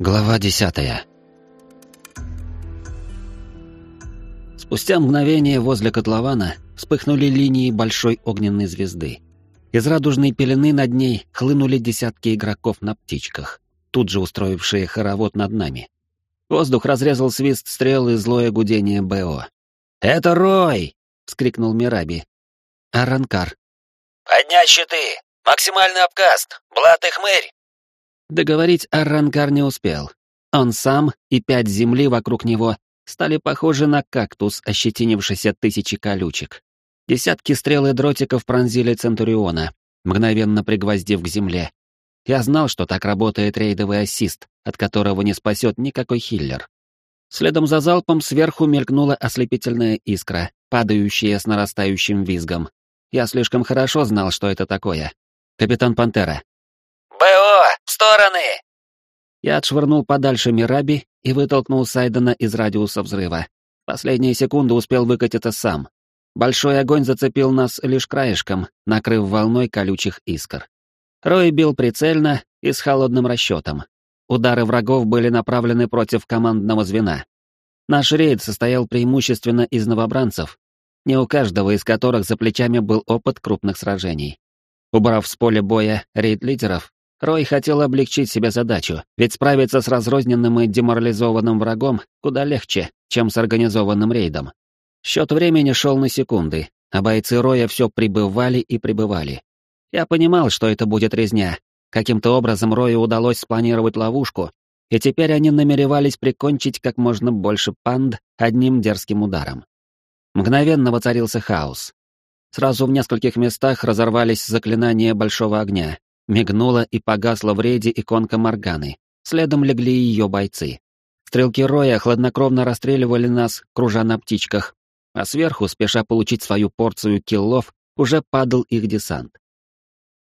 Глава десятая. Спустя мгновение возле котлована вспыхнули линии большой огненной звезды. Из радужной пелены над ней хлынули десятки игроков на птичках, тут же устроившие хоровод над нами. Воздух разрезал свист стрел и злое гудение БО. «Это Рой!» — вскрикнул Мираби. «Аранкар». «Поднять щиты! Максимальный обкаст! Блат и хмырь!» Договорить Арранкар не успел. Он сам и пять земли вокруг него стали похожи на кактус, ощетинившийся тысячи колючек. Десятки стрел и дротиков пронзили Центуриона, мгновенно пригвоздив к земле. Я знал, что так работает рейдовый ассист, от которого не спасет никакой хиллер. Следом за залпом сверху мелькнула ослепительная искра, падающая с нарастающим визгом. Я слишком хорошо знал, что это такое. Капитан Пантера, «БО! В стороны!» Я отшвырнул подальше Мираби и вытолкнул Сайдена из радиуса взрыва. Последние секунды успел выкатиться сам. Большой огонь зацепил нас лишь краешком, накрыв волной колючих искр. Рой бил прицельно и с холодным расчетом. Удары врагов были направлены против командного звена. Наш рейд состоял преимущественно из новобранцев, не у каждого из которых за плечами был опыт крупных сражений. Убрав с поля боя рейд-лидеров, Рой хотел облегчить себе задачу, ведь справиться с разрозненным и деморализованным врагом куда легче, чем с организованным рейдом. Счет времени шел на секунды, а бойцы Роя все прибывали и прибывали. Я понимал, что это будет резня. Каким-то образом Рою удалось спланировать ловушку, и теперь они намеревались прикончить как можно больше панд одним дерзким ударом. Мгновенно воцарился хаос. Сразу в нескольких местах разорвались заклинания большого огня, Мигнула и погасла в рейде иконка Морганы. Следом легли ее бойцы. Стрелки Роя хладнокровно расстреливали нас, кружа на птичках, а сверху, спеша получить свою порцию киллов, уже падал их десант.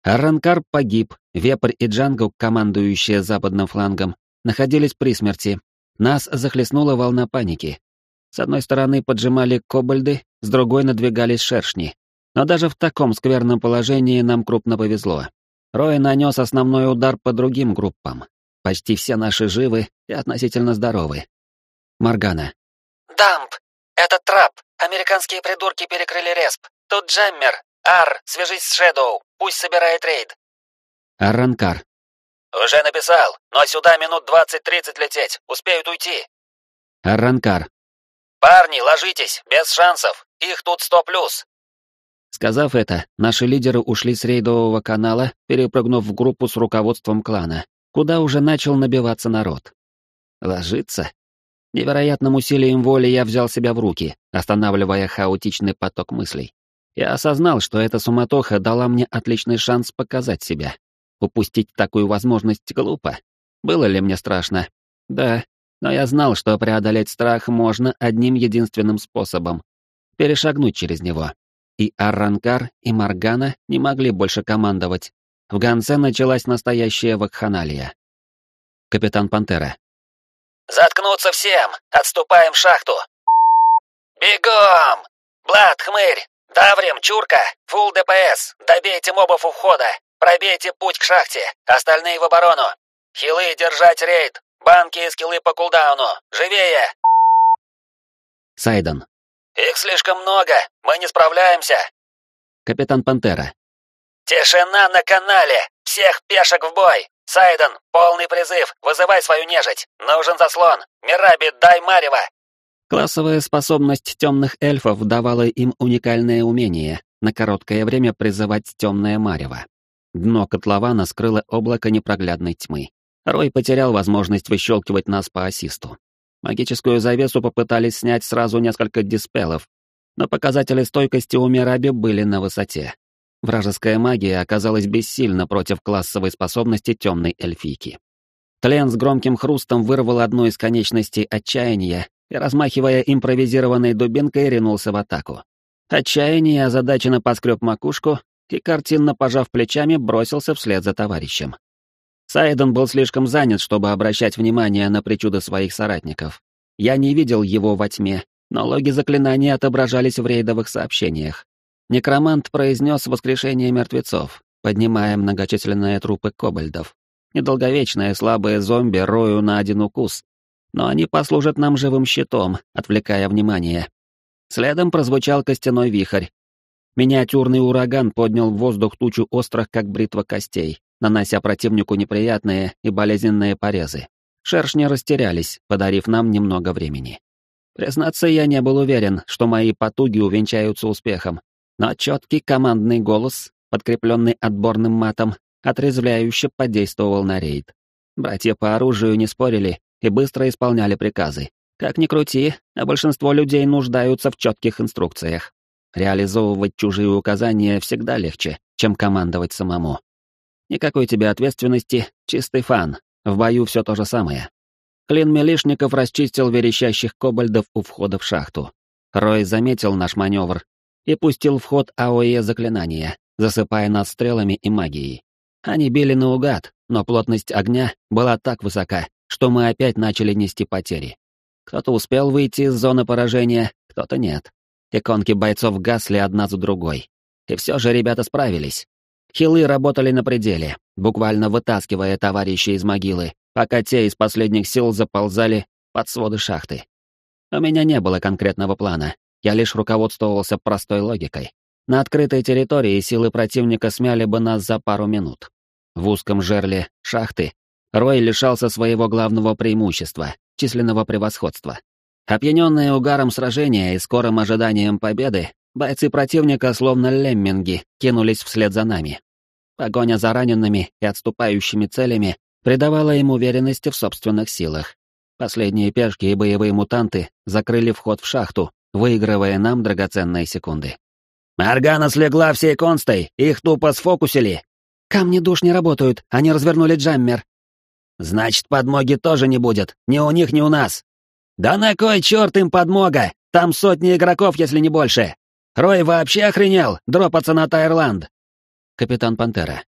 Аранкар погиб, Вепрь и Джанго, командующие западным флангом, находились при смерти. Нас захлестнула волна паники. С одной стороны поджимали кобальды, с другой надвигались шершни. Но даже в таком скверном положении нам крупно повезло. Рой нанес основной удар по другим группам. Почти все наши живы и относительно здоровы. Маргана. «Дамп! Это трап! Американские придурки перекрыли респ! Тут Джаммер! Ар, свяжись с Шэдоу! Пусть собирает рейд!» Арранкар. «Уже написал, но сюда минут двадцать-тридцать лететь, успеют уйти!» Арранкар. «Парни, ложитесь, без шансов, их тут сто плюс, Сказав это, наши лидеры ушли с рейдового канала, перепрыгнув в группу с руководством клана, куда уже начал набиваться народ. Ложиться? Невероятным усилием воли я взял себя в руки, останавливая хаотичный поток мыслей. Я осознал, что эта суматоха дала мне отличный шанс показать себя. Упустить такую возможность глупо. Было ли мне страшно? Да, но я знал, что преодолеть страх можно одним единственным способом — перешагнуть через него. И Арранкар, и Маргана не могли больше командовать. В Гансе началась настоящая вакханалия. Капитан Пантера. «Заткнуться всем! Отступаем в шахту!» «Бегом! Блад, хмырь! Даврим, чурка! Фулл ДПС! Добейте мобов у входа! Пробейте путь к шахте! Остальные в оборону! Хилы держать рейд! Банки и скиллы по кулдауну! Живее!» Сайден. «Их слишком много, мы не справляемся!» Капитан Пантера. «Тишина на канале! Всех пешек в бой! Сайден, полный призыв, вызывай свою нежить! Нужен заслон! Мираби, дай марево!» Классовая способность темных эльфов давала им уникальное умение на короткое время призывать темное марево. Дно котлована скрыло облако непроглядной тьмы. Рой потерял возможность выщелкивать нас по ассисту. Магическую завесу попытались снять сразу несколько диспелов, но показатели стойкости у Мираби были на высоте. Вражеская магия оказалась бессильна против классовой способности темной эльфийки. Тлен с громким хрустом вырвал одну из конечностей отчаяния и, размахивая импровизированной дубинкой, ринулся в атаку. Отчаяние озадаченно поскреб макушку и, картинно пожав плечами, бросился вслед за товарищем. Сайден был слишком занят, чтобы обращать внимание на причуды своих соратников. Я не видел его во тьме, но логи заклинаний отображались в рейдовых сообщениях. Некромант произнес воскрешение мертвецов, поднимая многочисленные трупы кобальдов. недолговечные слабые зомби рою на один укус. Но они послужат нам живым щитом, отвлекая внимание. Следом прозвучал костяной вихрь. Миниатюрный ураган поднял в воздух тучу острых, как бритва костей, нанося противнику неприятные и болезненные порезы. Шершни растерялись, подарив нам немного времени. Признаться, я не был уверен, что мои потуги увенчаются успехом, но четкий командный голос, подкрепленный отборным матом, отрезвляюще подействовал на рейд. Братья по оружию не спорили и быстро исполняли приказы. Как ни крути, а большинство людей нуждаются в четких инструкциях. Реализовывать чужие указания всегда легче, чем командовать самому. Никакой тебе ответственности, чистый фан. В бою все то же самое. Клин Мелишников расчистил верещащих кобальдов у входа в шахту. Рой заметил наш маневр и пустил в ход АОЕ заклинания, засыпая нас стрелами и магией. Они били наугад, но плотность огня была так высока, что мы опять начали нести потери. Кто-то успел выйти из зоны поражения, кто-то нет. Иконки бойцов гасли одна за другой. И все же ребята справились. Хилы работали на пределе, буквально вытаскивая товарищей из могилы, пока те из последних сил заползали под своды шахты. У меня не было конкретного плана, я лишь руководствовался простой логикой. На открытой территории силы противника смяли бы нас за пару минут. В узком жерле шахты Рой лишался своего главного преимущества — численного превосходства. Опьяненные угаром сражения и скорым ожиданием победы, бойцы противника, словно лемминги, кинулись вслед за нами. Погоня за ранеными и отступающими целями придавала им уверенности в собственных силах. Последние пешки и боевые мутанты закрыли вход в шахту, выигрывая нам драгоценные секунды. «Моргана слегла всей констой, их тупо сфокусили!» «Камни душ не работают, они развернули джаммер». «Значит, подмоги тоже не будет, ни у них, ни у нас!» «Да на кой черт им подмога? Там сотни игроков, если не больше! Рой вообще охренел дропаться на Тайрланд!» Капитан Пантера.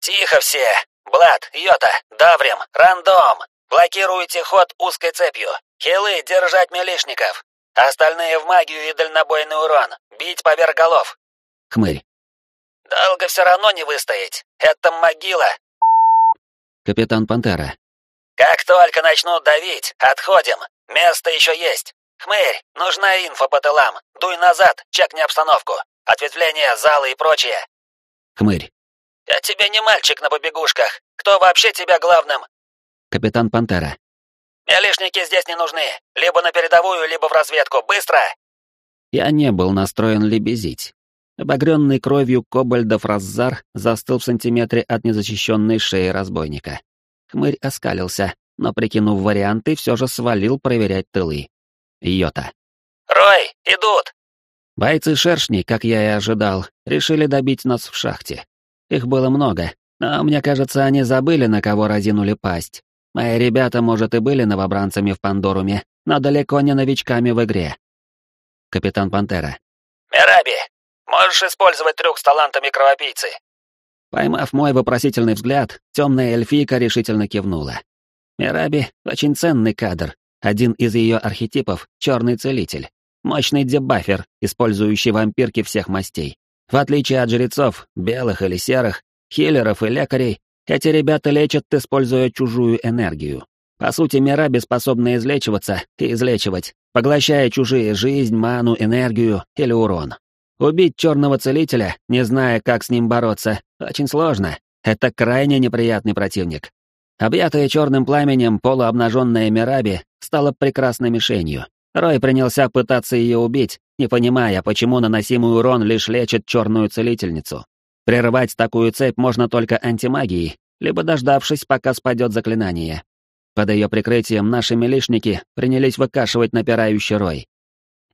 «Тихо все! Блад, Йота, Даврим, Рандом! Блокируйте ход узкой цепью! Хилы держать милишников! Остальные в магию и дальнобойный урон! Бить поверх голов!» Хмырь. «Долго все равно не выстоять! Это могила!» Капитан Пантера. «Как только начнут давить, отходим! Место еще есть! Хмырь, нужна инфа по тылам! Дуй назад, чекни обстановку! Ответвление, залы и прочее!» Хмырь. «Я тебе не мальчик на побегушках! Кто вообще тебя главным?» Капитан Пантера. «Милишники здесь не нужны! Либо на передовую, либо в разведку! Быстро!» Я не был настроен лебезить. Обогренный кровью кобальдов Раззар застыл в сантиметре от незащищенной шеи разбойника. Хмырь оскалился, но, прикинув варианты, все же свалил проверять тылы. Йота. «Рой, идут!» Бойцы шершни, как я и ожидал, решили добить нас в шахте. Их было много, но мне кажется, они забыли, на кого разинули пасть. Мои ребята, может, и были новобранцами в Пандоруме, но далеко не новичками в игре. Капитан Пантера. «Мираби, можешь использовать трюк с талантами кровопийцы?» Поймав мой вопросительный взгляд, темная эльфийка решительно кивнула. Мираби — очень ценный кадр. Один из ее архетипов — черный целитель. Мощный дебафер, использующий вампирки всех мастей. В отличие от жрецов, белых или серых, хиллеров и лекарей, эти ребята лечат, используя чужую энергию. По сути, Мираби способны излечиваться и излечивать, поглощая чужие жизнь, ману, энергию или урон. Убить черного целителя, не зная, как с ним бороться, очень сложно. Это крайне неприятный противник. Объятая черным пламенем полуобнаженная Мираби стала прекрасной мишенью. Рой принялся пытаться ее убить, не понимая, почему наносимый урон лишь лечит черную целительницу. Прервать такую цепь можно только антимагией, либо дождавшись, пока спадет заклинание. Под ее прикрытием наши милишники принялись выкашивать напирающий рой.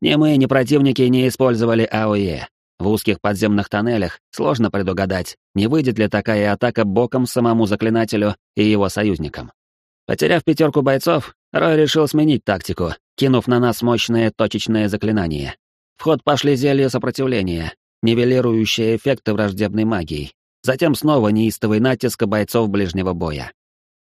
Ни мы, ни противники не использовали АОЕ. В узких подземных тоннелях сложно предугадать, не выйдет ли такая атака боком самому заклинателю и его союзникам. Потеряв пятерку бойцов, Рой решил сменить тактику, кинув на нас мощное точечное заклинание. В ход пошли зелья сопротивления, нивелирующие эффекты враждебной магии. Затем снова неистовый натиск бойцов ближнего боя.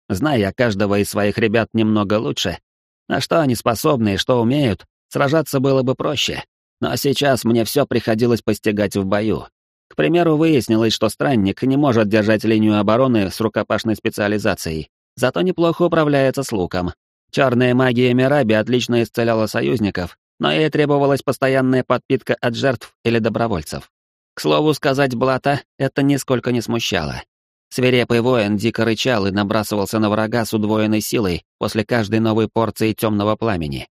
Зная каждого из своих ребят немного лучше, на что они способны и что умеют, сражаться было бы проще. Но сейчас мне все приходилось постигать в бою. К примеру, выяснилось, что странник не может держать линию обороны с рукопашной специализацией, зато неплохо управляется с луком. Черная магия Мираби отлично исцеляла союзников, но ей требовалась постоянная подпитка от жертв или добровольцев. К слову сказать, Блата это нисколько не смущало. Свирепый воин дико рычал и набрасывался на врага с удвоенной силой после каждой новой порции темного пламени.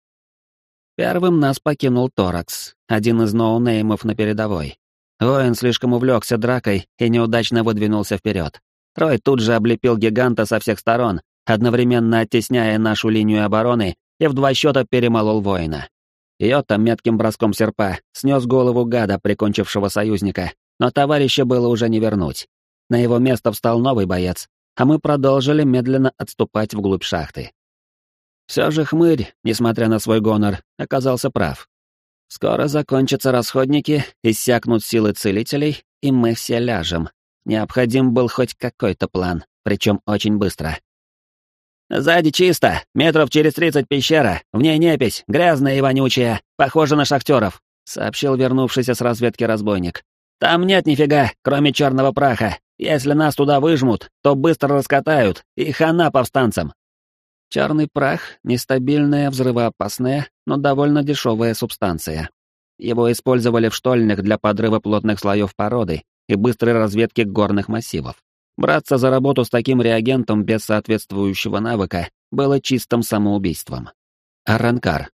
Первым нас покинул Торакс, один из ноунеймов на передовой. Воин слишком увлекся дракой и неудачно выдвинулся вперед. Трой тут же облепил гиганта со всех сторон, одновременно оттесняя нашу линию обороны и в два счета перемолол воина. Йота метким броском серпа снес голову гада, прикончившего союзника, но товарища было уже не вернуть. На его место встал новый боец, а мы продолжили медленно отступать вглубь шахты. Все же хмырь, несмотря на свой гонор, оказался прав. Скоро закончатся расходники, иссякнут силы целителей, и мы все ляжем. Необходим был хоть какой-то план, причем очень быстро. «Сзади чисто, метров через тридцать пещера, в ней непись, грязная и вонючая, похожа на шахтеров», — сообщил вернувшийся с разведки разбойник. «Там нет нифига, кроме черного праха. Если нас туда выжмут, то быстро раскатают, и хана повстанцам». Черный прах — нестабильная, взрывоопасная, но довольно дешевая субстанция. Его использовали в штольнях для подрыва плотных слоев породы и быстрой разведки горных массивов. Браться за работу с таким реагентом без соответствующего навыка было чистым самоубийством. Аранкар.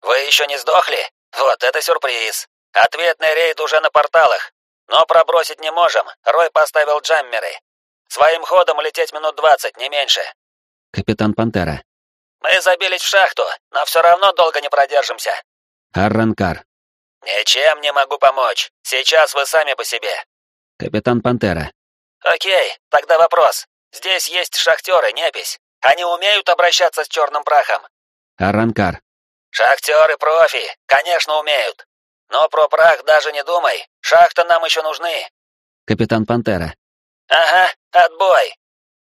«Вы еще не сдохли? Вот это сюрприз! Ответный рейд уже на порталах. Но пробросить не можем, Рой поставил джаммеры. Своим ходом лететь минут двадцать, не меньше». Капитан Пантера. «Мы забились в шахту, но все равно долго не продержимся». Арранкар. «Ничем не могу помочь. Сейчас вы сами по себе». Капитан Пантера. «Окей, тогда вопрос. Здесь есть шахтеры, непись. Они умеют обращаться с черным прахом?» Аранкар. «Шахтеры профи, конечно, умеют. Но про прах даже не думай. Шахты нам еще нужны». Капитан Пантера. «Ага, отбой.